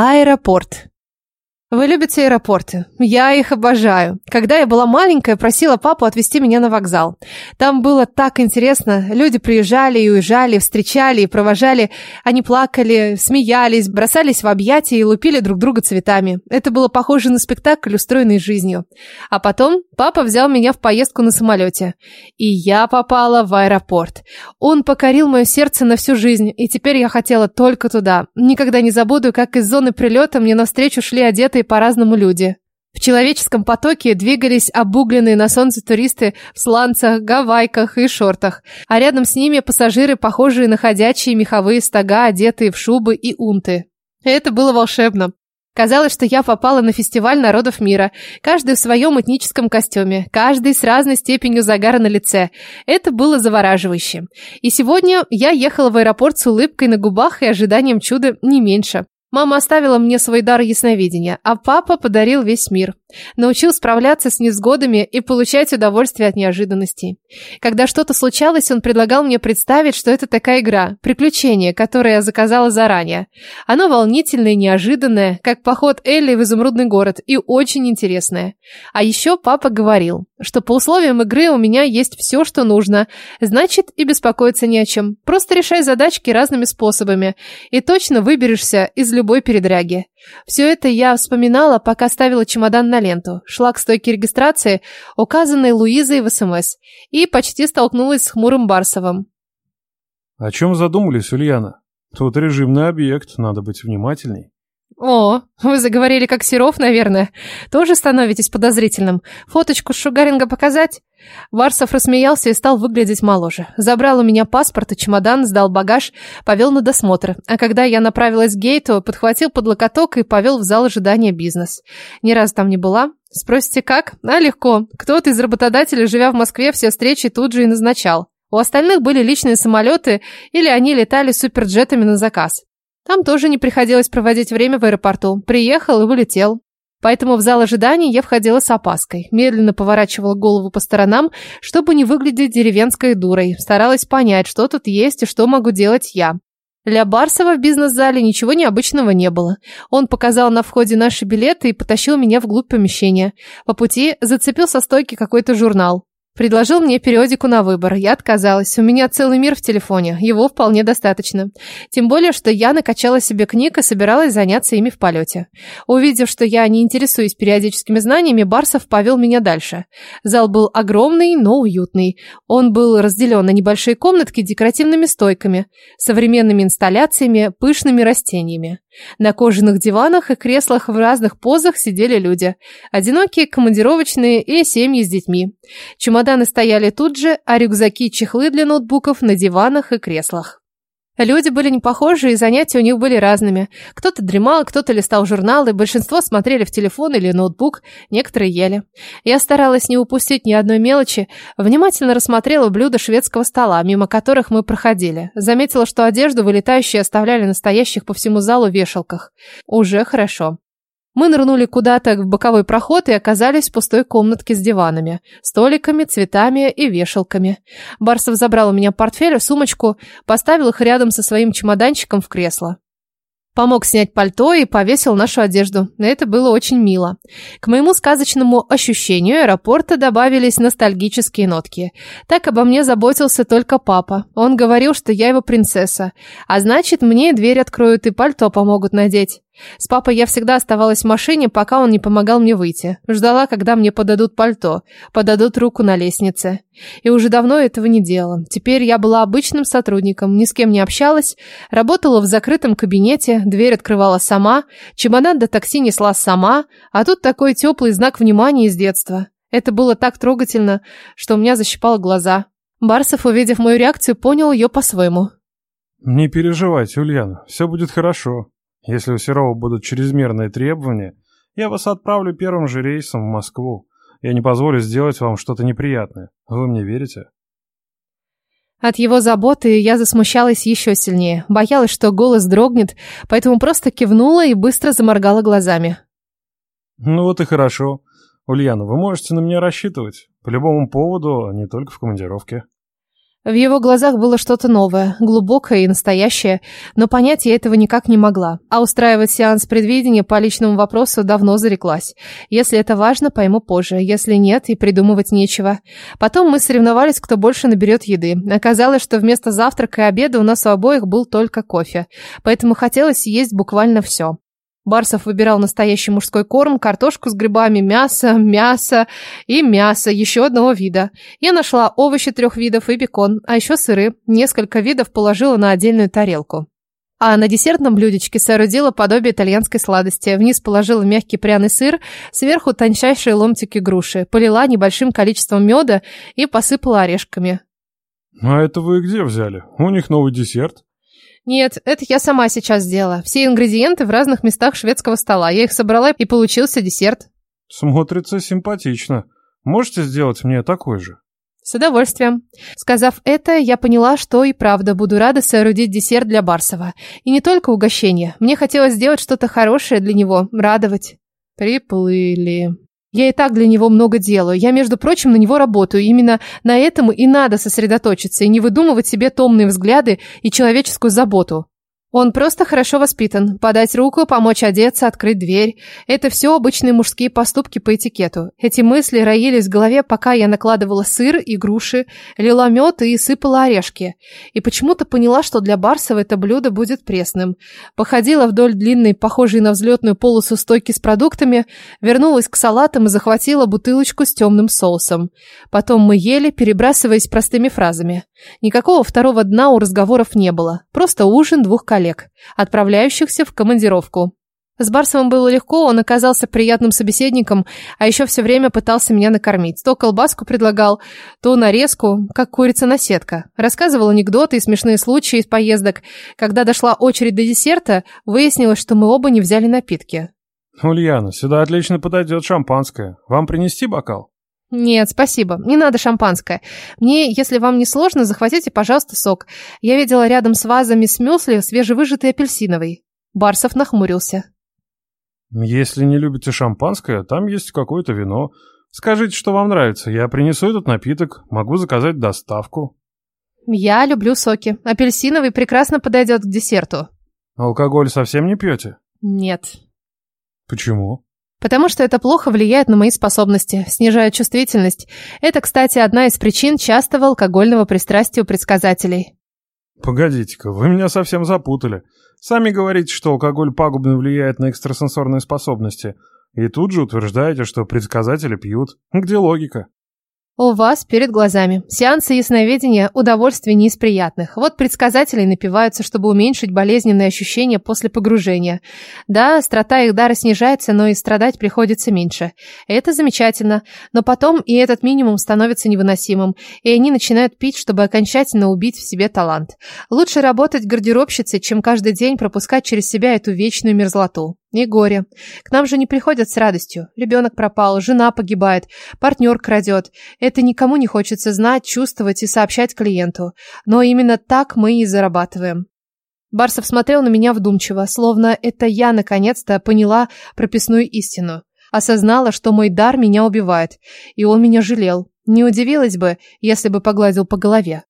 Аэропорт. Вы любите аэропорты? Я их обожаю. Когда я была маленькая, просила папу отвезти меня на вокзал. Там было так интересно. Люди приезжали и уезжали, встречали и провожали. Они плакали, смеялись, бросались в объятия и лупили друг друга цветами. Это было похоже на спектакль, устроенный жизнью. А потом папа взял меня в поездку на самолете. И я попала в аэропорт. Он покорил мое сердце на всю жизнь, и теперь я хотела только туда. Никогда не забуду, как из зоны прилета мне навстречу шли одетые по-разному люди. В человеческом потоке двигались обугленные на солнце туристы в сланцах, гавайках и шортах, а рядом с ними пассажиры, похожие на ходячие меховые стога, одетые в шубы и унты. Это было волшебно. Казалось, что я попала на фестиваль народов мира, каждый в своем этническом костюме, каждый с разной степенью загара на лице. Это было завораживающе. И сегодня я ехала в аэропорт с улыбкой на губах и ожиданием чуда не меньше. Мама оставила мне свой дар ясновидения, а папа подарил весь мир. Научил справляться с невзгодами и получать удовольствие от неожиданностей. Когда что-то случалось, он предлагал мне представить, что это такая игра, приключение, которое я заказала заранее. Оно волнительное и неожиданное, как поход Элли в изумрудный город, и очень интересное. А еще папа говорил, что по условиям игры у меня есть все, что нужно, значит и беспокоиться не о чем. Просто решай задачки разными способами, и точно выберешься из любой передряги. Все это я вспоминала, пока ставила чемодан на ленту, шла к стойке регистрации, указанной Луизой в СМС, и почти столкнулась с хмурым Барсовым. О чем задумались, Ульяна? Тут режимный объект, надо быть внимательней. О, вы заговорили как Серов, наверное. Тоже становитесь подозрительным. Фоточку Шугаринга показать? Варсов рассмеялся и стал выглядеть моложе. Забрал у меня паспорт и чемодан, сдал багаж, повел на досмотр. А когда я направилась к гейту, подхватил под локоток и повел в зал ожидания бизнес. Ни разу там не была. Спросите, как? А, легко. Кто-то из работодателей, живя в Москве, все встречи тут же и назначал. У остальных были личные самолеты, или они летали суперджетами на заказ. Там тоже не приходилось проводить время в аэропорту. Приехал и вылетел. Поэтому в зал ожидания я входила с опаской. Медленно поворачивала голову по сторонам, чтобы не выглядеть деревенской дурой. Старалась понять, что тут есть и что могу делать я. Для Барсова в бизнес-зале ничего необычного не было. Он показал на входе наши билеты и потащил меня вглубь помещения. По пути зацепил со стойки какой-то журнал. Предложил мне периодику на выбор. Я отказалась. У меня целый мир в телефоне. Его вполне достаточно. Тем более, что я накачала себе книг и собиралась заняться ими в полете. Увидев, что я не интересуюсь периодическими знаниями, Барсов повел меня дальше. Зал был огромный, но уютный. Он был разделен на небольшие комнатки декоративными стойками, современными инсталляциями, пышными растениями. На кожаных диванах и креслах в разных позах сидели люди. Одинокие, командировочные и семьи с детьми. Чемоданы стояли тут же, а рюкзаки и чехлы для ноутбуков на диванах и креслах. Люди были не похожи, и занятия у них были разными. Кто-то дремал, кто-то листал журналы, большинство смотрели в телефон или ноутбук, некоторые ели. Я старалась не упустить ни одной мелочи, внимательно рассмотрела блюда шведского стола, мимо которых мы проходили. Заметила, что одежду вылетающие оставляли на стоящих по всему залу вешалках. Уже хорошо. Мы нырнули куда-то в боковой проход и оказались в пустой комнатке с диванами, столиками, цветами и вешалками. Барсов забрал у меня портфель и сумочку, поставил их рядом со своим чемоданчиком в кресло. Помог снять пальто и повесил нашу одежду. Это было очень мило. К моему сказочному ощущению аэропорта добавились ностальгические нотки. Так обо мне заботился только папа. Он говорил, что я его принцесса. А значит, мне дверь откроют и пальто помогут надеть. С папой я всегда оставалась в машине, пока он не помогал мне выйти. Ждала, когда мне подадут пальто, подадут руку на лестнице. И уже давно этого не делала. Теперь я была обычным сотрудником, ни с кем не общалась, работала в закрытом кабинете, дверь открывала сама, чемодан до такси несла сама, а тут такой теплый знак внимания из детства. Это было так трогательно, что у меня защипало глаза. Барсов, увидев мою реакцию, понял ее по-своему. «Не переживайте, Ульяна, все будет хорошо», если у Серова будут чрезмерные требования, я вас отправлю первым же рейсом в Москву. Я не позволю сделать вам что-то неприятное. Вы мне верите? От его заботы я засмущалась еще сильнее. Боялась, что голос дрогнет, поэтому просто кивнула и быстро заморгала глазами. Ну вот и хорошо. Ульяна, вы можете на меня рассчитывать. По любому поводу, а не только в командировке. В его глазах было что-то новое, глубокое и настоящее, но понять я этого никак не могла. А устраивать сеанс предвидения по личному вопросу давно зареклась. Если это важно, пойму позже. Если нет, и придумывать нечего. Потом мы соревновались, кто больше наберет еды. Оказалось, что вместо завтрака и обеда у нас у обоих был только кофе. Поэтому хотелось есть буквально все. Барсов выбирал настоящий мужской корм, картошку с грибами, мясо, мясо и мясо еще одного вида. Я нашла овощи трех видов и бекон, а еще сыры. Несколько видов положила на отдельную тарелку. А на десертном блюдечке соорудила подобие итальянской сладости. Вниз положила мягкий пряный сыр, сверху тончайшие ломтики груши, полила небольшим количеством меда и посыпала орешками. «А это вы где взяли? У них новый десерт?» Нет, это я сама сейчас сделала. Все ингредиенты в разных местах шведского стола. Я их собрала, и получился десерт. Смотрится симпатично. Можете сделать мне такой же? С удовольствием. Сказав это, я поняла, что и правда буду рада соорудить десерт для Барсова. И не только угощение. Мне хотелось сделать что-то хорошее для него, радовать. Приплыли. Я и так для него много делаю. Я, между прочим, на него работаю. Именно на этом и надо сосредоточиться и не выдумывать себе томные взгляды и человеческую заботу. Он просто хорошо воспитан. Подать руку, помочь одеться, открыть дверь. Это все обычные мужские поступки по этикету. Эти мысли роились в голове, пока я накладывала сыр и груши, лила мед и сыпала орешки. И почему-то поняла, что для Барсова это блюдо будет пресным. Походила вдоль длинной, похожей на взлетную полосу стойки с продуктами, вернулась к салатам и захватила бутылочку с темным соусом. Потом мы ели, перебрасываясь простыми фразами. Никакого второго дна у разговоров не было. Просто ужин двух коллег, отправляющихся в командировку. С Барсовым было легко, он оказался приятным собеседником, а еще все время пытался меня накормить. То колбаску предлагал, то нарезку, как курица-наседка. Рассказывал анекдоты и смешные случаи из поездок. Когда дошла очередь до десерта, выяснилось, что мы оба не взяли напитки. «Ульяна, сюда отлично подойдет шампанское. Вам принести бокал?» «Нет, спасибо. Не надо шампанское. Мне, если вам не сложно, захватите, пожалуйста, сок. Я видела рядом с вазами с мюсли свежевыжатый апельсиновый». Барсов нахмурился. «Если не любите шампанское, там есть какое-то вино. Скажите, что вам нравится. Я принесу этот напиток. Могу заказать доставку». «Я люблю соки. Апельсиновый прекрасно подойдет к десерту». «Алкоголь совсем не пьете?» «Нет». «Почему?» Потому что это плохо влияет на мои способности, снижает чувствительность. Это, кстати, одна из причин частого алкогольного пристрастия у предсказателей. Погодите-ка, вы меня совсем запутали. Сами говорите, что алкоголь пагубно влияет на экстрасенсорные способности. И тут же утверждаете, что предсказатели пьют. Где логика? У вас перед глазами. Сеансы ясновидения – удовольствие не из приятных. Вот предсказатели напиваются, чтобы уменьшить болезненные ощущения после погружения. Да, острота их дара снижается, но и страдать приходится меньше. Это замечательно. Но потом и этот минимум становится невыносимым, и они начинают пить, чтобы окончательно убить в себе талант. Лучше работать гардеробщицей, чем каждый день пропускать через себя эту вечную мерзлоту. И горе. К нам же не приходят с радостью. Ребенок пропал, жена погибает, партнер крадет. Это никому не хочется знать, чувствовать и сообщать клиенту. Но именно так мы и зарабатываем. Барсов смотрел на меня вдумчиво, словно это я наконец-то поняла прописную истину. Осознала, что мой дар меня убивает, и он меня жалел. Не удивилась бы, если бы погладил по голове.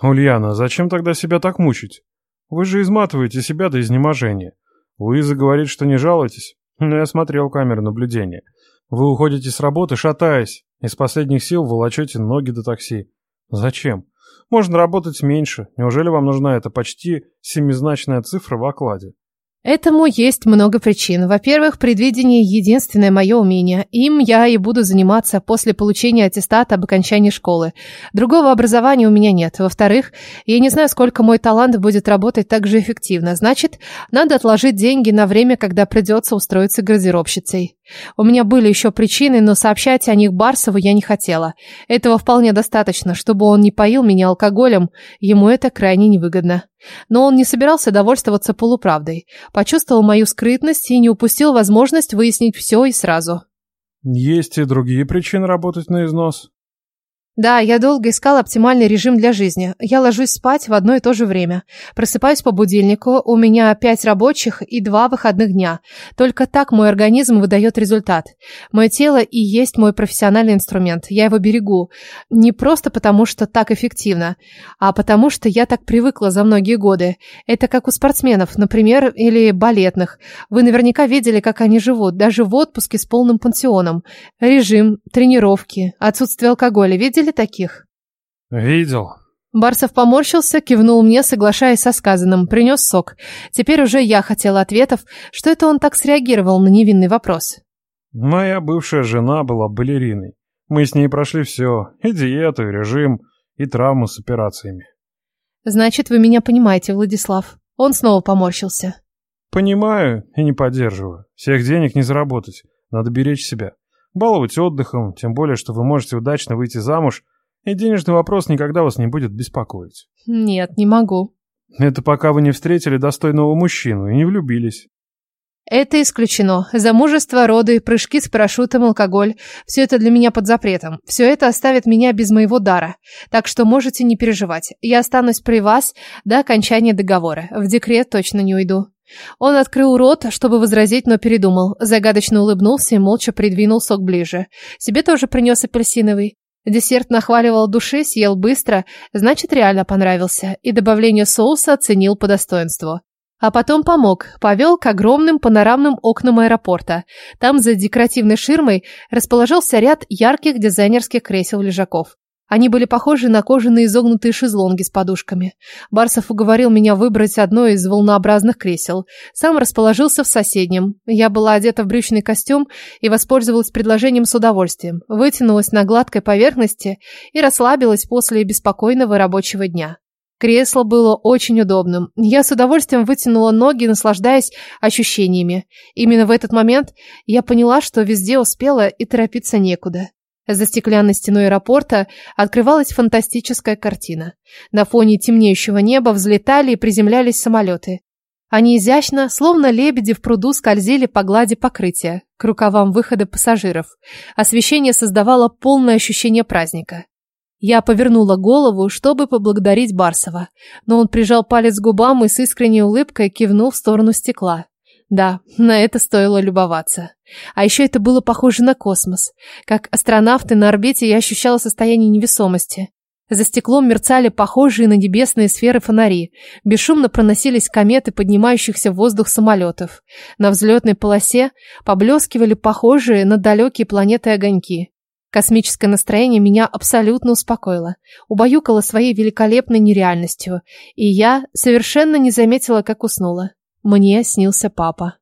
«Ульяна, зачем тогда себя так мучить? Вы же изматываете себя до изнеможения. Луиза говорит, что не жалуетесь, но я смотрел камеры наблюдения. Вы уходите с работы, шатаясь, из последних сил волочете ноги до такси. Зачем? Можно работать меньше. Неужели вам нужна эта почти семизначная цифра в окладе? Этому есть много причин. Во-первых, предвидение – единственное мое умение. Им я и буду заниматься после получения аттестата об окончании школы. Другого образования у меня нет. Во-вторых, я не знаю, сколько мой талант будет работать так же эффективно. Значит, надо отложить деньги на время, когда придется устроиться гардеробщицей. У меня были еще причины, но сообщать о них Барсову я не хотела. Этого вполне достаточно, чтобы он не поил меня алкоголем, ему это крайне невыгодно. Но он не собирался довольствоваться полуправдой, почувствовал мою скрытность и не упустил возможность выяснить все и сразу. Есть и другие причины работать на износ. Да, я долго искал оптимальный режим для жизни. Я ложусь спать в одно и то же время. Просыпаюсь по будильнику, у меня пять рабочих и два выходных дня. Только так мой организм выдает результат. Мое тело и есть мой профессиональный инструмент. Я его берегу. Не просто потому, что так эффективно, а потому, что я так привыкла за многие годы. Это как у спортсменов, например, или балетных. Вы наверняка видели, как они живут, даже в отпуске с полным пансионом. Режим, тренировки, отсутствие алкоголя. Видели? Видели таких? Видел. Барсов поморщился, кивнул мне, соглашаясь со сказанным, принес сок. Теперь уже я хотела ответов, что это он так среагировал на невинный вопрос. Моя бывшая жена была балериной. Мы с ней прошли все, и диету, и режим, и травму с операциями. Значит, вы меня понимаете, Владислав. Он снова поморщился. Понимаю и не поддерживаю. Всех денег не заработать. Надо беречь себя баловать отдыхом, тем более, что вы можете удачно выйти замуж, и денежный вопрос никогда вас не будет беспокоить. Нет, не могу. Это пока вы не встретили достойного мужчину и не влюбились. Это исключено. Замужество, роды, прыжки с парашютом, алкоголь. Все это для меня под запретом. Все это оставит меня без моего дара. Так что можете не переживать. Я останусь при вас до окончания договора. В декрет точно не уйду. Он открыл рот, чтобы возразить, но передумал. Загадочно улыбнулся и молча придвинул сок ближе. Себе тоже принес апельсиновый. Десерт нахваливал души, съел быстро, значит, реально понравился, и добавление соуса оценил по достоинству. А потом помог, повел к огромным панорамным окнам аэропорта. Там за декоративной ширмой расположился ряд ярких дизайнерских кресел-лежаков. Они были похожи на кожаные изогнутые шезлонги с подушками. Барсов уговорил меня выбрать одно из волнообразных кресел. Сам расположился в соседнем. Я была одета в брючный костюм и воспользовалась предложением с удовольствием. Вытянулась на гладкой поверхности и расслабилась после беспокойного рабочего дня. Кресло было очень удобным. Я с удовольствием вытянула ноги, наслаждаясь ощущениями. Именно в этот момент я поняла, что везде успела и торопиться некуда. За стеклянной стеной аэропорта открывалась фантастическая картина. На фоне темнеющего неба взлетали и приземлялись самолеты. Они изящно, словно лебеди в пруду, скользили по глади покрытия, к рукавам выхода пассажиров. Освещение создавало полное ощущение праздника. Я повернула голову, чтобы поблагодарить Барсова, но он прижал палец к губам и с искренней улыбкой кивнул в сторону стекла. Да, на это стоило любоваться. А еще это было похоже на космос. Как астронавты на орбите я ощущала состояние невесомости. За стеклом мерцали похожие на небесные сферы фонари. Бесшумно проносились кометы поднимающихся в воздух самолетов. На взлетной полосе поблескивали похожие на далекие планеты огоньки. Космическое настроение меня абсолютно успокоило, убаюкало своей великолепной нереальностью, и я совершенно не заметила, как уснула. Мне снился папа.